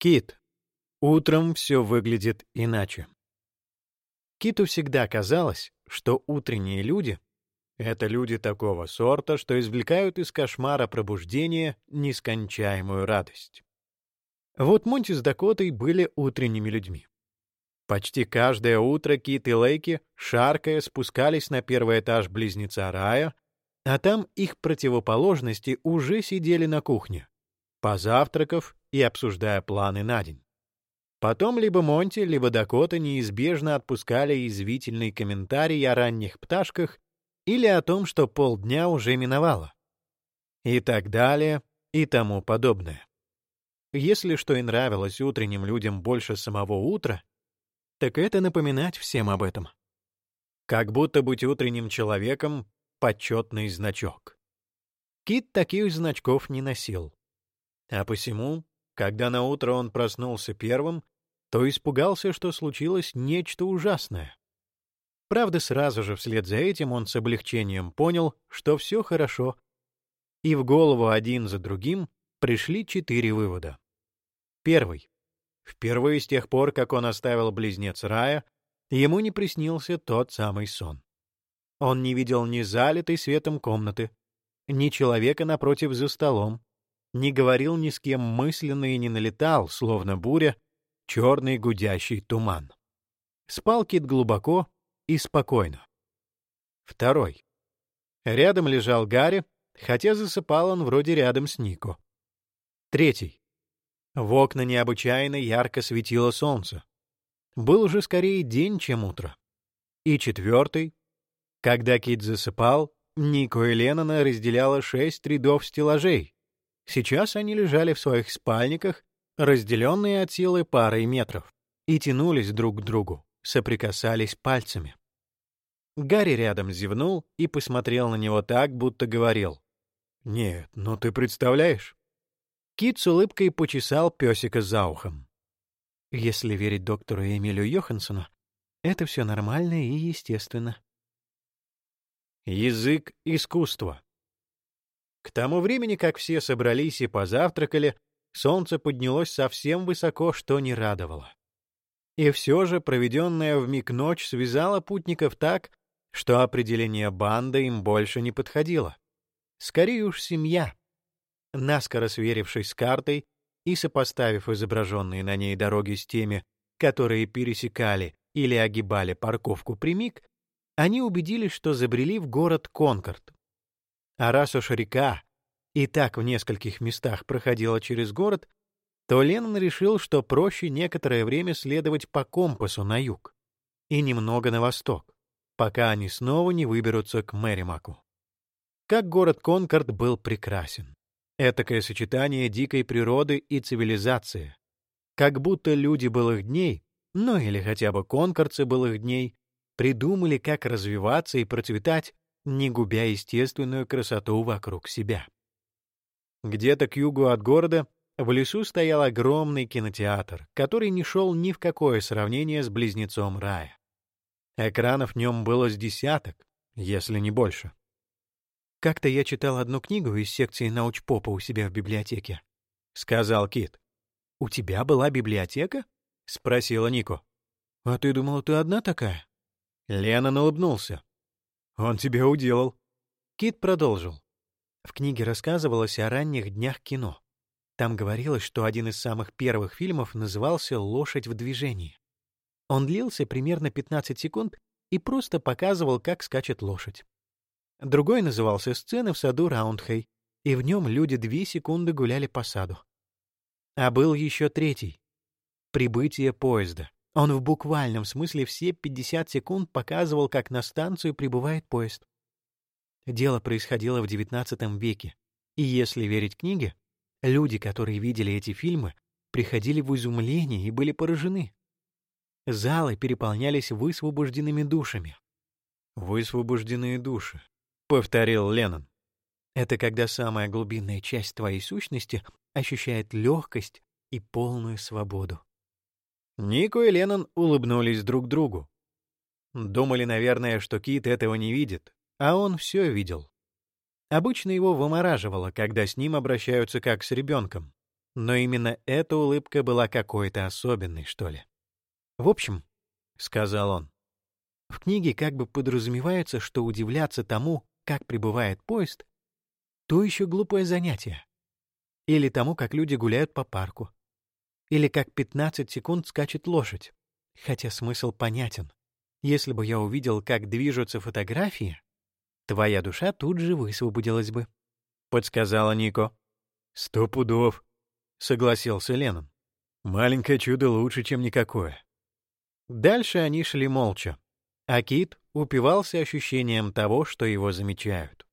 Кит. Утром все выглядит иначе. Киту всегда казалось, что утренние люди — это люди такого сорта, что извлекают из кошмара пробуждения нескончаемую радость. Вот Монти с Дакотой были утренними людьми. Почти каждое утро Кит и Лейки, шаркая, спускались на первый этаж близнеца рая, а там их противоположности уже сидели на кухне, позавтракав и обсуждая планы на день. Потом либо Монти, либо Дакота неизбежно отпускали извительный комментарий о ранних пташках или о том, что полдня уже миновало. И так далее, и тому подобное. Если что и нравилось утренним людям больше самого утра, так это напоминать всем об этом. Как будто быть утренним человеком — почетный значок. Кит таких значков не носил. А посему, когда на утро он проснулся первым, то испугался, что случилось нечто ужасное. Правда, сразу же вслед за этим он с облегчением понял, что все хорошо, и в голову один за другим пришли четыре вывода. Первый. Впервые с тех пор, как он оставил близнец рая, ему не приснился тот самый сон. Он не видел ни залитой светом комнаты, ни человека напротив за столом, не говорил ни с кем мысленно и не налетал, словно буря, черный гудящий туман. Спал кит глубоко и спокойно. Второй. Рядом лежал Гарри, хотя засыпал он вроде рядом с Нико. Третий. В окна необычайно ярко светило солнце. Был уже скорее день, чем утро. И четвертый. Когда Кит засыпал, Нико и Леннона разделяло шесть рядов стеллажей. Сейчас они лежали в своих спальниках, разделенные от силы парой метров, и тянулись друг к другу, соприкасались пальцами. Гарри рядом зевнул и посмотрел на него так, будто говорил. «Нет, ну ты представляешь?» Кит с улыбкой почесал песика за ухом. Если верить доктору Эмилю Йоханссону, это все нормально и естественно. Язык искусства. К тому времени, как все собрались и позавтракали, солнце поднялось совсем высоко, что не радовало. И все же проведенная в миг ночь связала путников так, что определение банды им больше не подходило. Скорее уж семья. Наскоро сверившись с картой и сопоставив изображенные на ней дороги с теми, которые пересекали или огибали парковку прямик, они убедились, что забрели в город Конкорд. А раз уж река и так в нескольких местах проходила через город, то Леннон решил, что проще некоторое время следовать по компасу на юг и немного на восток, пока они снова не выберутся к Мэримаку. Как город Конкорд был прекрасен. Этакое сочетание дикой природы и цивилизации. Как будто люди былых дней, ну или хотя бы конкорцы былых дней, придумали, как развиваться и процветать, не губя естественную красоту вокруг себя. Где-то к югу от города в лесу стоял огромный кинотеатр, который не шел ни в какое сравнение с близнецом рая. Экранов в нем было с десяток, если не больше. «Как-то я читал одну книгу из секции научпопа у себя в библиотеке», — сказал Кит. «У тебя была библиотека?» — спросила Нико. «А ты думала, ты одна такая?» Лена улыбнулся. «Он тебя уделал». Кит продолжил. В книге рассказывалось о ранних днях кино. Там говорилось, что один из самых первых фильмов назывался «Лошадь в движении». Он длился примерно 15 секунд и просто показывал, как скачет лошадь. Другой назывался «Сцены в саду Раундхей», и в нем люди две секунды гуляли по саду. А был еще третий — «Прибытие поезда». Он в буквальном смысле все 50 секунд показывал, как на станцию прибывает поезд. Дело происходило в XIX веке, и если верить книге, люди, которые видели эти фильмы, приходили в изумление и были поражены. Залы переполнялись высвобожденными душами. Высвобожденные души повторил Леннон. Это когда самая глубинная часть твоей сущности ощущает легкость и полную свободу. Нико и Леннон улыбнулись друг другу. Думали, наверное, что Кит этого не видит, а он все видел. Обычно его вымораживало, когда с ним обращаются как с ребенком. но именно эта улыбка была какой-то особенной, что ли. «В общем», — сказал он, — «в книге как бы подразумевается, что удивляться тому, как прибывает поезд, то еще глупое занятие. Или тому, как люди гуляют по парку. Или как 15 секунд скачет лошадь. Хотя смысл понятен. Если бы я увидел, как движутся фотографии, твоя душа тут же высвободилась бы», — подсказала Нико. «Сто пудов», — согласился Леннон. «Маленькое чудо лучше, чем никакое». Дальше они шли молча, а Кит упивался ощущением того, что его замечают.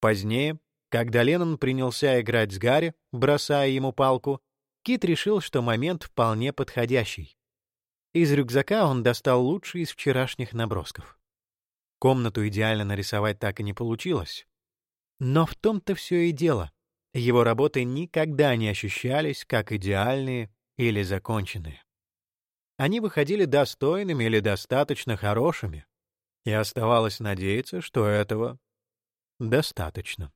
Позднее, когда Леннон принялся играть с Гарри, бросая ему палку, Кит решил, что момент вполне подходящий. Из рюкзака он достал лучший из вчерашних набросков. Комнату идеально нарисовать так и не получилось. Но в том-то все и дело. Его работы никогда не ощущались как идеальные или законченные. Они выходили достойными или достаточно хорошими, и оставалось надеяться, что этого достаточно.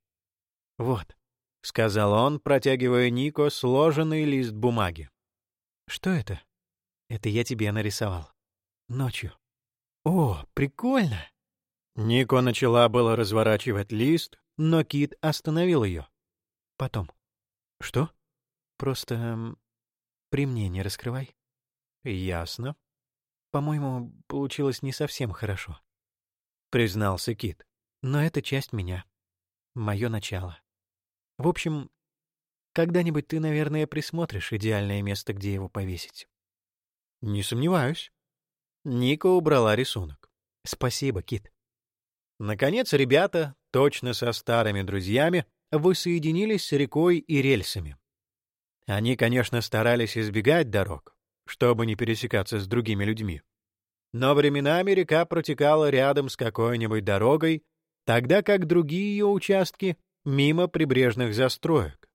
«Вот», — сказал он, протягивая Нико сложенный лист бумаги. «Что это?» «Это я тебе нарисовал. Ночью». «О, прикольно!» Нико начала было разворачивать лист, но Кит остановил ее. Потом. «Что?» «Просто при мне не раскрывай». «Ясно. По-моему, получилось не совсем хорошо», — признался Кит. «Но это часть меня. Мое начало. В общем, когда-нибудь ты, наверное, присмотришь идеальное место, где его повесить». «Не сомневаюсь». Ника убрала рисунок. «Спасибо, Кит». Наконец, ребята, точно со старыми друзьями, воссоединились с рекой и рельсами. Они, конечно, старались избегать дорог, чтобы не пересекаться с другими людьми. Но временами река протекала рядом с какой-нибудь дорогой, тогда как другие ее участки — мимо прибрежных застроек.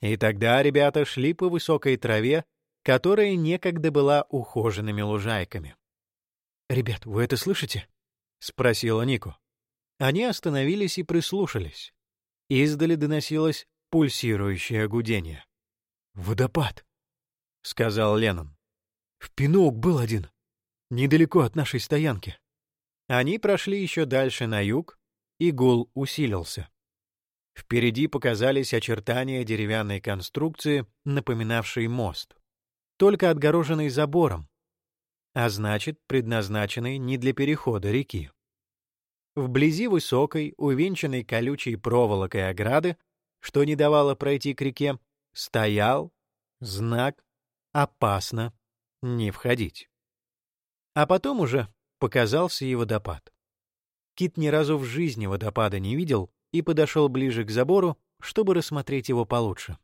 И тогда ребята шли по высокой траве, которая некогда была ухоженными лужайками. «Ребят, вы это слышите?» — спросила Нико. Они остановились и прислушались. Издали доносилось пульсирующее гудение. «Водопад», — сказал Леннон. В Пинок был один, недалеко от нашей стоянки. Они прошли еще дальше на юг, и гул усилился. Впереди показались очертания деревянной конструкции, напоминавшей мост, только отгороженный забором, а значит, предназначенный не для перехода реки. Вблизи высокой, увенчанной колючей проволокой ограды, что не давало пройти к реке, стоял знак «Опасно не входить. А потом уже показался и водопад. Кит ни разу в жизни водопада не видел и подошел ближе к забору, чтобы рассмотреть его получше.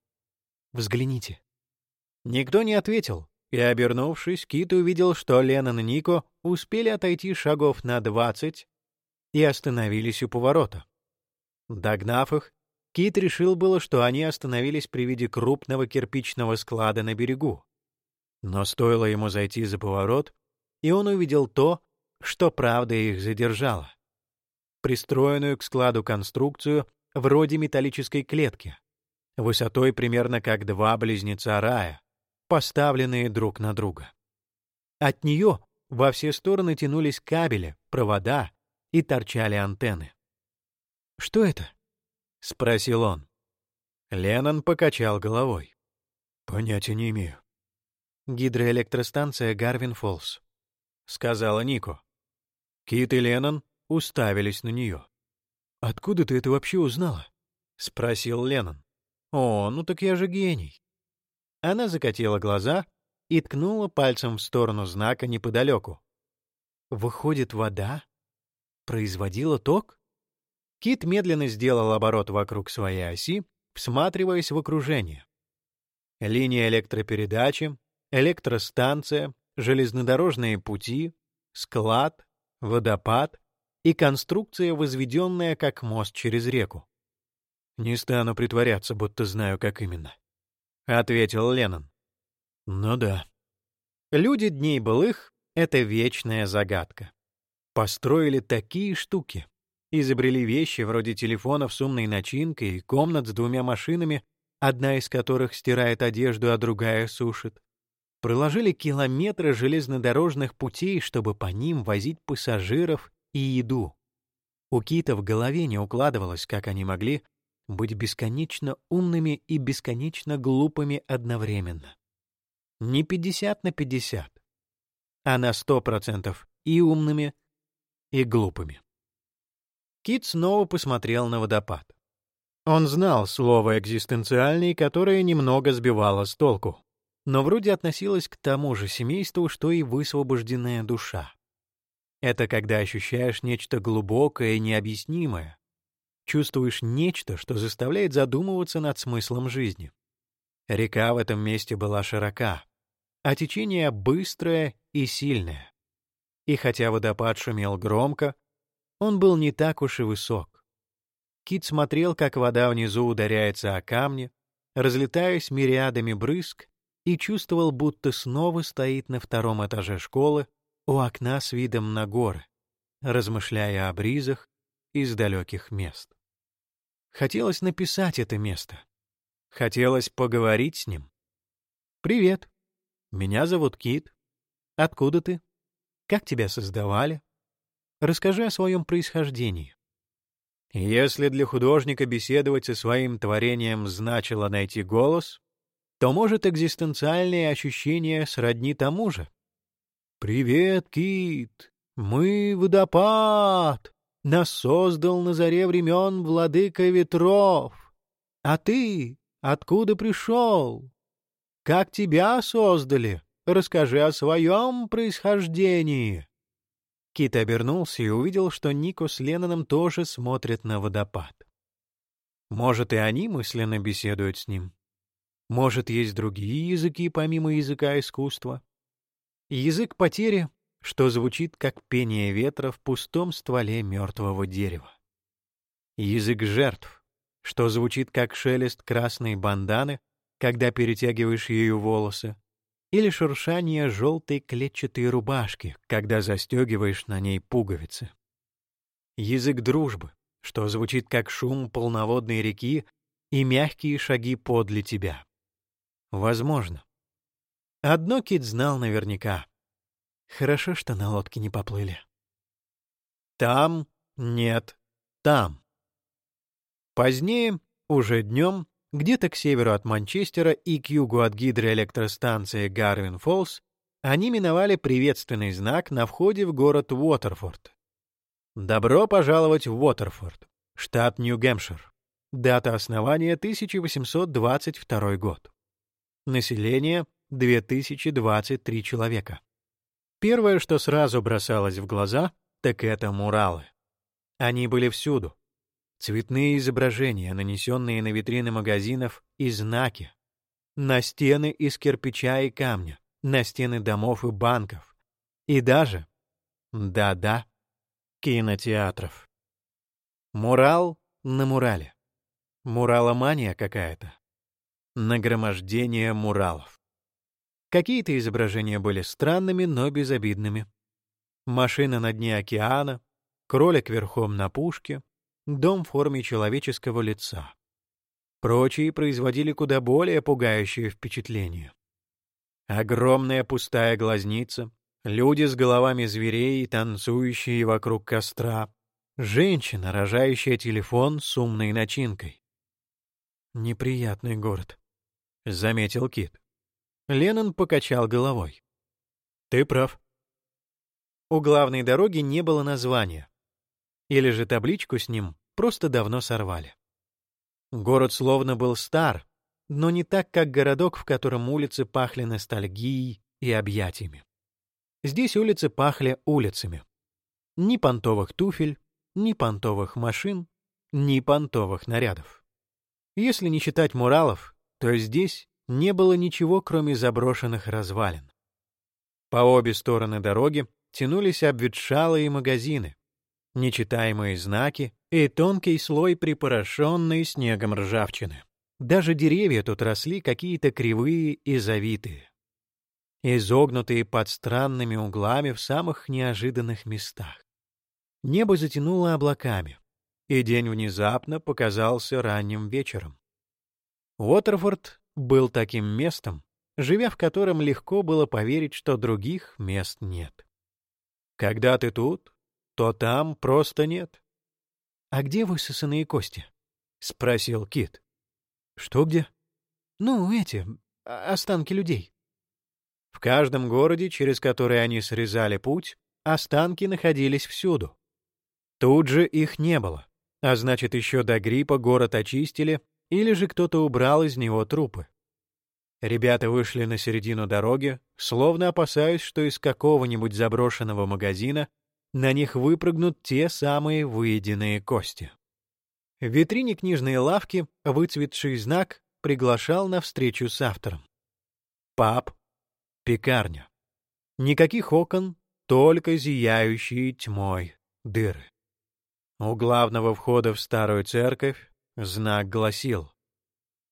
«Взгляните». Никто не ответил, и, обернувшись, Кит увидел, что Леннон и Нико успели отойти шагов на двадцать и остановились у поворота. Догнав их, Кит решил было, что они остановились при виде крупного кирпичного склада на берегу. Но стоило ему зайти за поворот, и он увидел то, что правда их задержало. Пристроенную к складу конструкцию вроде металлической клетки, высотой примерно как два близнеца рая, поставленные друг на друга. От нее во все стороны тянулись кабели, провода и торчали антенны. «Что это?» — спросил он. Леннон покачал головой. «Понятия не имею. «Гидроэлектростанция Гарвин-Фоллс», — сказала Нико. Кит и Леннон уставились на нее. «Откуда ты это вообще узнала?» — спросил Леннон. «О, ну так я же гений». Она закатила глаза и ткнула пальцем в сторону знака неподалеку. «Выходит, вода производила ток?» Кит медленно сделал оборот вокруг своей оси, всматриваясь в окружение. Линия электропередачи, электростанция, железнодорожные пути, склад, водопад и конструкция, возведенная как мост через реку. «Не стану притворяться, будто знаю, как именно», — ответил Леннон. «Ну да. Люди дней былых — это вечная загадка. Построили такие штуки, изобрели вещи вроде телефонов с умной начинкой и комнат с двумя машинами, одна из которых стирает одежду, а другая сушит. Проложили километры железнодорожных путей, чтобы по ним возить пассажиров и еду. У Кита в голове не укладывалось, как они могли быть бесконечно умными и бесконечно глупыми одновременно. Не 50 на 50, а на 100% и умными, и глупыми. Кит снова посмотрел на водопад. Он знал слово «экзистенциальный», которое немного сбивало с толку, но вроде относилось к тому же семейству, что и высвобожденная душа. Это когда ощущаешь нечто глубокое и необъяснимое, чувствуешь нечто, что заставляет задумываться над смыслом жизни. Река в этом месте была широка, а течение быстрое и сильное. И хотя водопад шумел громко, он был не так уж и высок. Кит смотрел, как вода внизу ударяется о камни, разлетаясь мириадами брызг, и чувствовал, будто снова стоит на втором этаже школы у окна с видом на горы, размышляя о бризах из далеких мест. Хотелось написать это место. Хотелось поговорить с ним. «Привет. Меня зовут Кит. Откуда ты? Как тебя создавали? Расскажи о своем происхождении». Если для художника беседовать со своим творением значило найти голос, то, может, экзистенциальные ощущения сродни тому же. «Привет, Кит! Мы — водопад!» Нас создал на заре времен владыка ветров. А ты откуда пришел? Как тебя создали? Расскажи о своем происхождении. Кит обернулся и увидел, что Нико с Ленноном тоже смотрят на водопад. Может, и они мысленно беседуют с ним. Может, есть другие языки, помимо языка искусства. Язык потери что звучит как пение ветра в пустом стволе мертвого дерева. Язык жертв, что звучит как шелест красной банданы, когда перетягиваешь ее волосы, или шуршание желтой клетчатой рубашки, когда застегиваешь на ней пуговицы. Язык дружбы, что звучит как шум полноводной реки и мягкие шаги подле тебя. Возможно. Одно Кит знал наверняка. Хорошо, что на лодке не поплыли. Там нет, там. Позднее, уже днем, где-то к северу от Манчестера и к югу от гидроэлектростанции Гарвин-Фоллс, они миновали приветственный знак на входе в город Уотерфорд. Добро пожаловать в Уотерфорд, штат Нью-Гэмпшир. Дата основания 1822 год. Население 2023 человека. Первое, что сразу бросалось в глаза, так это муралы. Они были всюду. Цветные изображения, нанесенные на витрины магазинов, и знаки. На стены из кирпича и камня, на стены домов и банков. И даже, да-да, кинотеатров. Мурал на мурале. Мураломания какая-то. Нагромождение муралов. Какие-то изображения были странными, но безобидными. Машина на дне океана, кролик верхом на пушке, дом в форме человеческого лица. Прочие производили куда более пугающее впечатление. Огромная пустая глазница, люди с головами зверей, танцующие вокруг костра, женщина, рожающая телефон с умной начинкой. «Неприятный город», — заметил Кит. Леннон покачал головой. «Ты прав. У главной дороги не было названия. Или же табличку с ним просто давно сорвали. Город словно был стар, но не так, как городок, в котором улицы пахли ностальгией и объятиями. Здесь улицы пахли улицами. Ни понтовых туфель, ни понтовых машин, ни понтовых нарядов. Если не считать муралов, то здесь не было ничего, кроме заброшенных развалин. По обе стороны дороги тянулись обветшалые магазины, нечитаемые знаки и тонкий слой припорошенной снегом ржавчины. Даже деревья тут росли какие-то кривые и завитые, изогнутые под странными углами в самых неожиданных местах. Небо затянуло облаками, и день внезапно показался ранним вечером. Уотерфорд был таким местом, живя в котором легко было поверить, что других мест нет. Когда ты тут, то там просто нет. — А где высосанные кости? — спросил Кит. — Что где? — Ну, эти, останки людей. В каждом городе, через который они срезали путь, останки находились всюду. Тут же их не было, а значит, еще до гриппа город очистили или же кто-то убрал из него трупы. Ребята вышли на середину дороги, словно опасаясь, что из какого-нибудь заброшенного магазина на них выпрыгнут те самые выеденные кости. В витрине книжной лавки выцветший знак приглашал на встречу с автором. Паб, пекарня. Никаких окон, только зияющие тьмой дыры. У главного входа в старую церковь знак гласил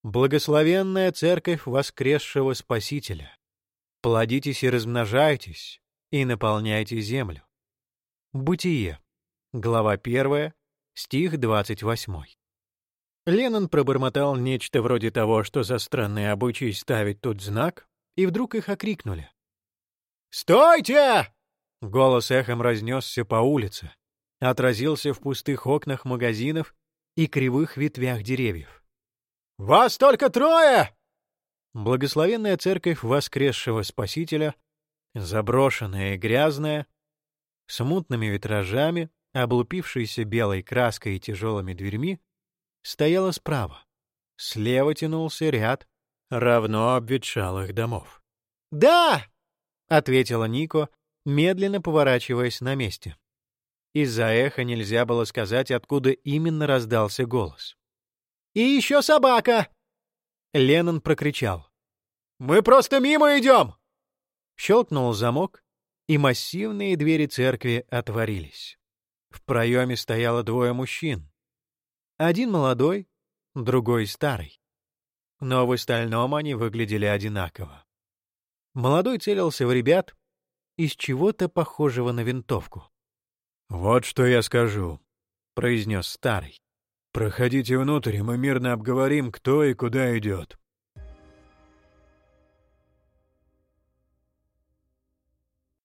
«Благословенная церковь воскресшего Спасителя, плодитесь и размножайтесь, и наполняйте землю». Бытие, глава 1, стих 28. Леннон пробормотал нечто вроде того, что за странный обычай ставить тут знак, и вдруг их окрикнули. «Стойте!» Голос эхом разнесся по улице отразился в пустых окнах магазинов и кривых ветвях деревьев. «Вас только трое!» Благословенная церковь воскресшего Спасителя, заброшенная и грязная, с мутными витражами, облупившейся белой краской и тяжелыми дверьми, стояла справа. Слева тянулся ряд равно обветшалых домов. «Да!» — ответила Нико, медленно поворачиваясь на месте. Из-за эха нельзя было сказать, откуда именно раздался голос. «И еще собака!» Леннон прокричал. «Мы просто мимо идем!» Щелкнул замок, и массивные двери церкви отворились. В проеме стояло двое мужчин. Один молодой, другой старый. Но в остальном они выглядели одинаково. Молодой целился в ребят из чего-то похожего на винтовку. «Вот что я скажу», — произнес старый. «Проходите внутрь, и мы мирно обговорим, кто и куда идет.